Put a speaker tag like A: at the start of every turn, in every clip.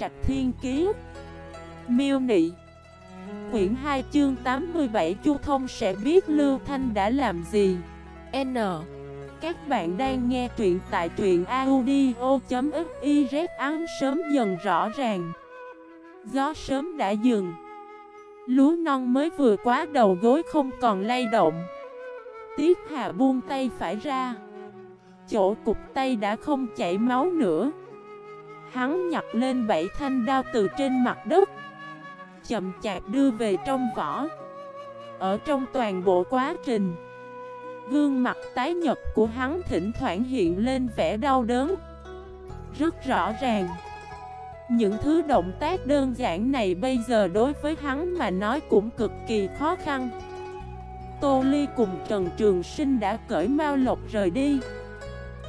A: Trạch Thiên Kiế Miêu Nị. Quyển 2 chương 87 Chu Thông sẽ biết Lưu Thanh đã làm gì. N. Các bạn đang nghe truyện tại truyện audio.xyz Án sớm dần rõ ràng. Gió sớm đã dừng. Lúa non mới vừa quá đầu gối không còn lay động. Tiết Hà buông tay phải ra. Chỗ cục tay đã không chảy máu nữa. Hắn nhặt lên bảy thanh đao từ trên mặt đất, Chậm chạp đưa về trong vỏ. Ở trong toàn bộ quá trình, Gương mặt tái nhật của hắn thỉnh thoảng hiện lên vẻ đau đớn. Rất rõ ràng, Những thứ động tác đơn giản này bây giờ đối với hắn mà nói cũng cực kỳ khó khăn. Tô Ly cùng Trần Trường Sinh đã cởi mau Lộc rời đi,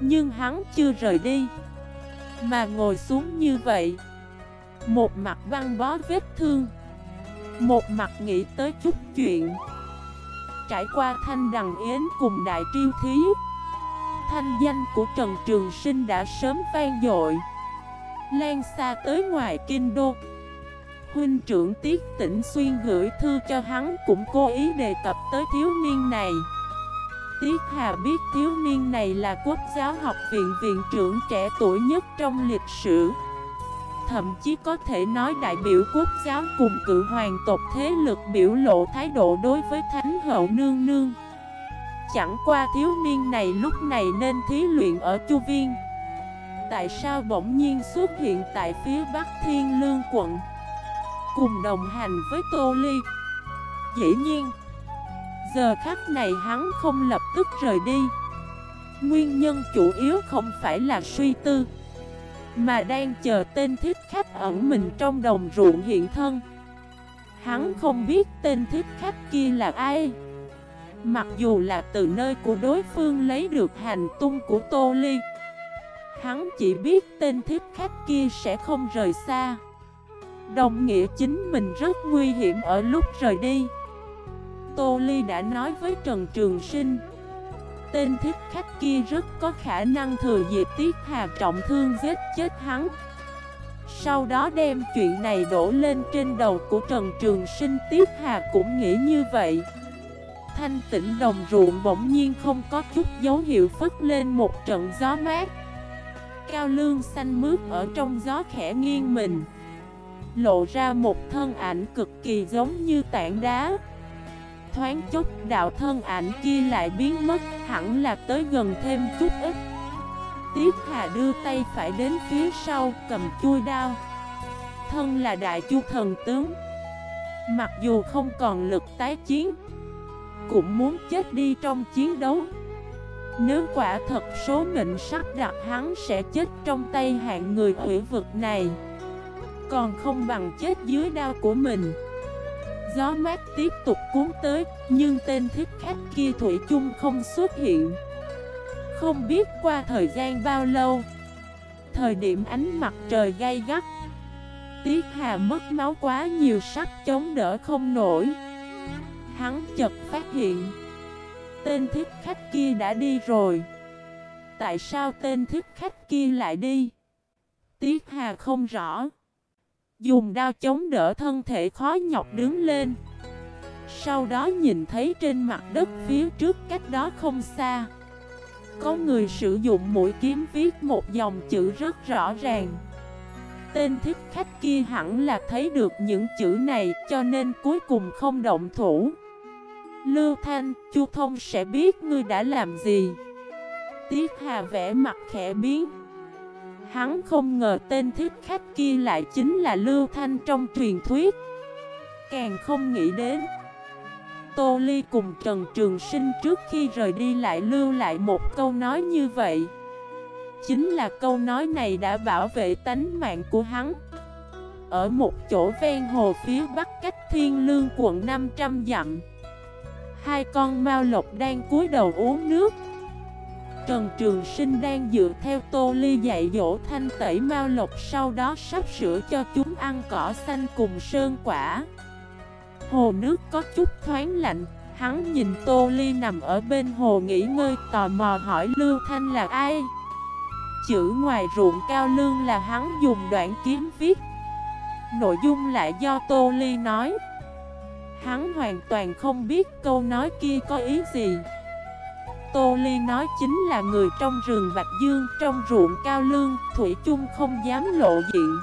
A: Nhưng hắn chưa rời đi. Mà ngồi xuống như vậy. Một mặt băng bó vết thương, Một mặt nghĩ tới chút chuyện. Trải qua thanh đằng yến cùng đại triêu thí, Thanh danh của Trần Trường Sinh đã sớm vang dội. Lan xa tới ngoài kinh đô, Huynh trưởng Tiết Tĩnh Xuyên gửi thư cho hắn cũng cố ý đề cập tới thiếu niên này. Tiết Hà biết thiếu niên này là quốc giáo học viện viện trưởng trẻ tuổi nhất trong lịch sử. Thậm chí có thể nói đại biểu quốc giáo cùng cự hoàng tộc thế lực biểu lộ thái độ đối với Thánh hậu nương nương. Chẳng qua thiếu niên này lúc này nên thí luyện ở Chu Viên. Tại sao bỗng nhiên xuất hiện tại phía Bắc Thiên Lương quận? Cùng đồng hành với Tô Ly. Dĩ nhiên Giờ khắc này hắn không lập tức rời đi. Nguyên nhân chủ yếu không phải là suy tư, Mà đang chờ tên thích khách ẩn mình trong đồng ruộng hiện thân. Hắn không biết tên thích khách kia là ai. Mặc dù là từ nơi của đối phương lấy được hành tung của Tô Ly, Hắn chỉ biết tên thích khách kia sẽ không rời xa. Đồng nghĩa chính mình rất nguy hiểm ở lúc rời đi. Tô Ly đã nói với Trần Trường Sinh, Tên thích khách kia rất có khả năng thừa dịp Tiết Hà trọng thương giết chết hắn. Sau đó đem chuyện này đổ lên trên đầu của Trần Trường Sinh, Tiết Hà cũng nghĩ như vậy. Thanh tĩnh đồng ruộng bỗng nhiên không có chút dấu hiệu phất lên một trận gió mát. Cao lương xanh mướt ở trong gió khẽ nghiêng mình, Lộ ra một thân ảnh cực kỳ giống như tảng đá. Thoáng chút đạo thân ảnh kia lại biến mất, Hẳn là tới gần thêm chút ít. Tiết Hà đưa tay phải đến phía sau, cầm chui đao. Thân là đại chu thần tướng. Mặc dù không còn lực tái chiến, Cũng muốn chết đi trong chiến đấu. Nếu quả thật số mệnh sắp đặt, hắn sẽ chết trong tay hạng người hủy vực này. Còn không bằng chết dưới đao của mình. Gió mát tiếp tục cuốn tới, Nhưng tên thiết khách kia Thủy chung không xuất hiện. Không biết qua thời gian bao lâu, Thời điểm ánh mặt trời gay gắt, Tiết Hà mất máu quá nhiều sắc chống đỡ không nổi. Hắn chợt phát hiện, Tên thiết khách kia đã đi rồi. Tại sao tên thiết khách kia lại đi? Tiết Hà không rõ. Dùng đao chống đỡ thân thể khó nhọc đứng lên. Sau đó nhìn thấy trên mặt đất phía trước cách đó không xa. Có người sử dụng mũi kiếm viết một dòng chữ rất rõ ràng. Tên thích khách kia hẳn là thấy được những chữ này cho nên cuối cùng không động thủ. Lưu Thanh, Chu Thông sẽ biết ngươi đã làm gì. Tiết Hà vẽ mặt khẽ biến. Hắn không ngờ tên thích khách kia lại chính là Lưu Thanh trong truyền thuyết. Càng không nghĩ đến, Tô Ly cùng Trần Trường Sinh trước khi rời đi lại lưu lại một câu nói như vậy. Chính là câu nói này đã bảo vệ tánh mạng của hắn. Ở một chỗ ven hồ phía bắc cách Thiên Lương quận 500 dặm, Hai con mao lộc đang cúi đầu uống nước. Trần Trường Sinh đang dựa theo tô ly dạy dỗ thanh tẩy Mao lộc sau đó sắp sửa cho chúng ăn cỏ xanh cùng sơn quả. Hồ nước có chút thoáng lạnh, hắn nhìn tô ly nằm ở bên hồ nghỉ ngơi tò mò hỏi Lưu Thanh là ai. Chữ ngoài ruộng cao lương là hắn dùng đoạn kiếm viết, Nội dung lại do Tô Ly nói Hắn hoàn toàn không biết câu nói kia có ý gì Tô Ly nói chính là người trong rừng Bạch Dương, Trong ruộng cao lương, Thủy chung không dám lộ diện.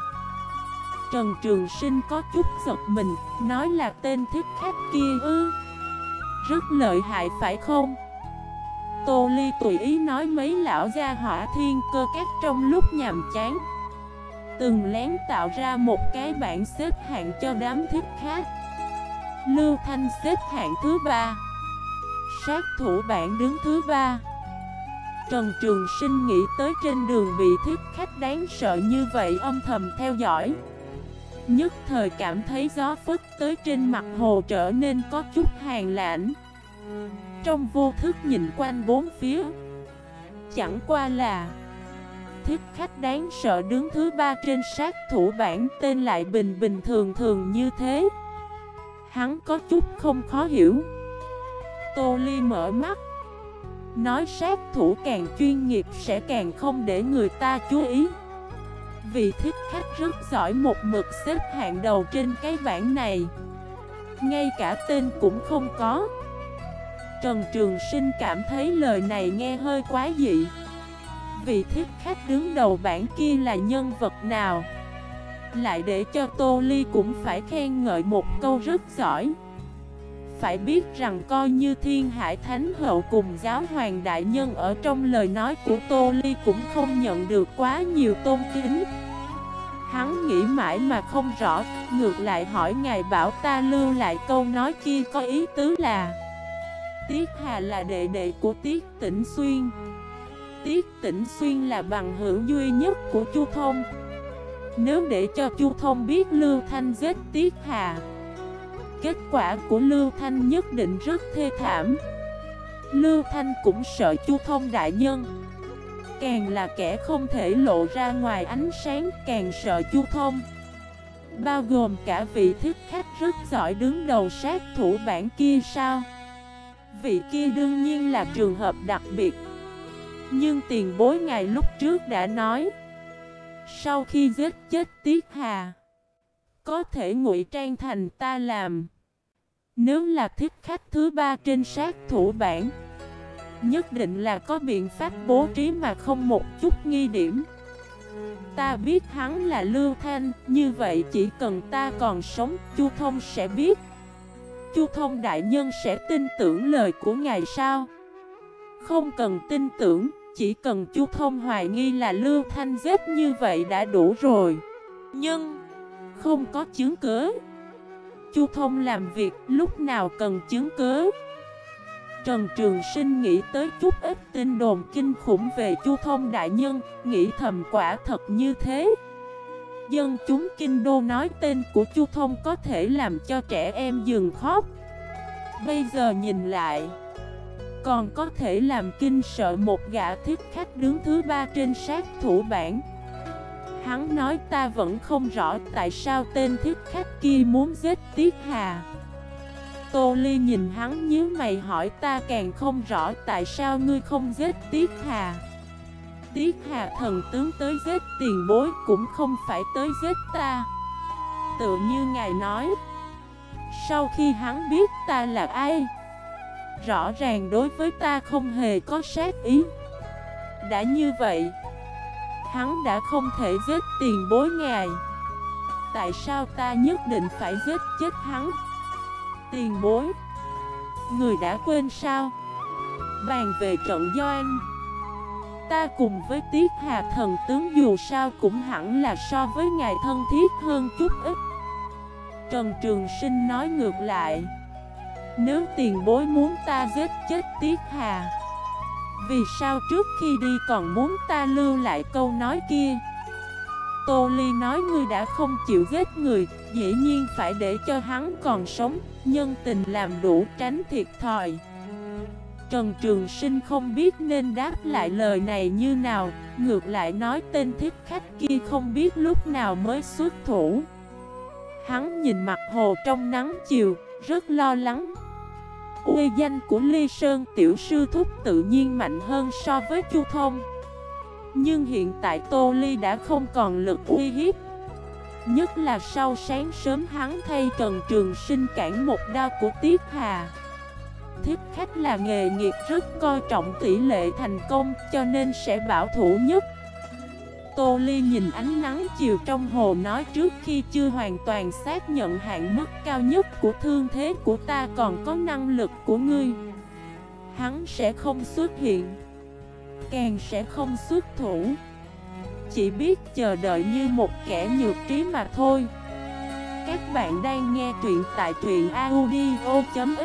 A: Trần Trường Sinh có chút giật mình, Nói là tên thích khách kia ư? Rất lợi hại phải không? Tô Ly tùy ý nói mấy lão gia hỏa thiên cơ các trong lúc nhàm chán. Từng lén tạo ra một cái bảng xếp hạng cho đám thích khác Lưu Thanh xếp hạng thứ ba. Sát thủ bản đứng thứ ba. Trần Trường Sinh nghĩ tới trên đường bị thiết khách đáng sợ như vậy, âm thầm theo dõi. Nhất thời cảm thấy gió phất tới trên mặt hồ trở nên có chút hàng lãnh. Trong vô thức nhìn quanh bốn phía, Chẳng qua là thiết khách đáng sợ đứng thứ ba trên sát thủ bản, tên lại bình bình thường thường như thế. Hắn có chút không khó hiểu. Tô Ly mở mắt. Nói sát thủ càng chuyên nghiệp sẽ càng không để người ta chú ý. Vì thích khách rất giỏi một mực xếp hạng đầu trên cái bảng này. Ngay cả tên cũng không có. Trần Trường Sinh cảm thấy lời này nghe hơi quá dị. Vì thích khách đứng đầu bảng kia là nhân vật nào? Lại để cho Tô Ly cũng phải khen ngợi một câu rất giỏi phải biết rằng coi như thiên hải thánh hậu cùng giáo hoàng đại nhân ở trong lời nói của Tô Ly cũng không nhận được quá nhiều tôn kính. Hắn nghĩ mãi mà không rõ, ngược lại hỏi ngài bảo ta lưu lại câu nói kia có ý tứ là Tiết Hà là đệ đệ của Tiết Tĩnh Xuyên Tiết Tĩnh Xuyên là bằng hữu duy nhất của Chu Thông Nếu để cho Chu Thông biết Lưu Thanh giết Tiết Hà Kết quả của Lưu Thanh nhất định rất thê thảm. Lưu Thanh cũng sợ Chu Thông đại nhân. Càng là kẻ không thể lộ ra ngoài ánh sáng, càng sợ Chu Thông. Bao gồm cả vị thích khách rất giỏi đứng đầu sát thủ bản kia sao? Vị kia đương nhiên là trường hợp đặc biệt. Nhưng tiền bối ngày lúc trước đã nói, Sau khi giết chết Tiết Hà có thể ngụy trang thành ta làm. Nếu là thích khách thứ ba trên sát thủ bản Nhất định là có biện pháp bố trí mà không một chút nghi điểm. Ta biết hắn là Lưu Thanh, Như vậy chỉ cần ta còn sống, Chu Thông sẽ biết. Chu Thông đại nhân sẽ tin tưởng lời của ngài sao? Không cần tin tưởng, Chỉ cần Chu Thông hoài nghi là Lưu Thanh giết như vậy đã đủ rồi. Nhưng không có chứng cứ Chu Thông làm việc lúc nào cần chứng cứ Trần Trường Sinh nghĩ tới chút ít tin đồn kinh khủng về Chu Thông Đại Nhân, Nghĩ thầm quả thật như thế. Dân chúng Kinh Đô nói tên của Chu Thông có thể làm cho trẻ em dừng khóc. Bây giờ nhìn lại, Còn có thể làm kinh sợ một gã thiết khách đứng thứ ba trên sát thủ bản Hắn nói ta vẫn không rõ tại sao tên thiết khách kia muốn giết Tiết Hà. Tô Ly nhìn hắn nhíu mày hỏi ta càng không rõ tại sao ngươi không giết Tiết Hà. Tiết Hà thần tướng tới giết tiền bối cũng không phải tới giết ta. Tự như ngài nói, Sau khi hắn biết ta là ai, Rõ ràng đối với ta không hề có sát ý. Đã như vậy Hắn đã không thể giết tiền bối ngài. Tại sao ta nhất định phải giết chết hắn? Tiền bối, Người đã quên sao? Bàn về trận Doan Ta cùng với Tiết Hà thần tướng dù sao cũng hẳn là so với ngài thân thiết hơn chút ít. Trần Trường Sinh nói ngược lại, Nếu tiền bối muốn ta giết chết Tiết Hà vì sao trước khi đi còn muốn ta lưu lại câu nói kia? Tô Ly nói ngươi đã không chịu ghét người, Dĩ nhiên phải để cho hắn còn sống, Nhân tình làm đủ tránh thiệt thòi. Trần Trường Sinh không biết nên đáp lại lời này như nào, Ngược lại nói tên thiết khách kia không biết lúc nào mới xuất thủ. Hắn nhìn mặt hồ trong nắng chiều, Rất lo lắng Uy danh của Ly Sơn tiểu sư thúc tự nhiên mạnh hơn so với Chu Thông. Nhưng hiện tại Tô Ly đã không còn lực uy hiếp. Nhất là sau sáng sớm hắn thay Trần Trường Sinh cản một đao của Tiết Hà. Thiết khách là nghề nghiệp rất coi trọng tỷ lệ thành công cho nên sẽ bảo thủ nhất. Tô Ly nhìn ánh nắng chiều trong hồ nói trước khi chưa hoàn toàn xác nhận hạn mức cao nhất của thương thế của ta còn có năng lực của ngươi. Hắn sẽ không xuất hiện. Càng sẽ không xuất thủ. Chỉ biết chờ đợi như một kẻ nhược trí mà thôi. Các bạn đang nghe truyện tại truyện audio.fif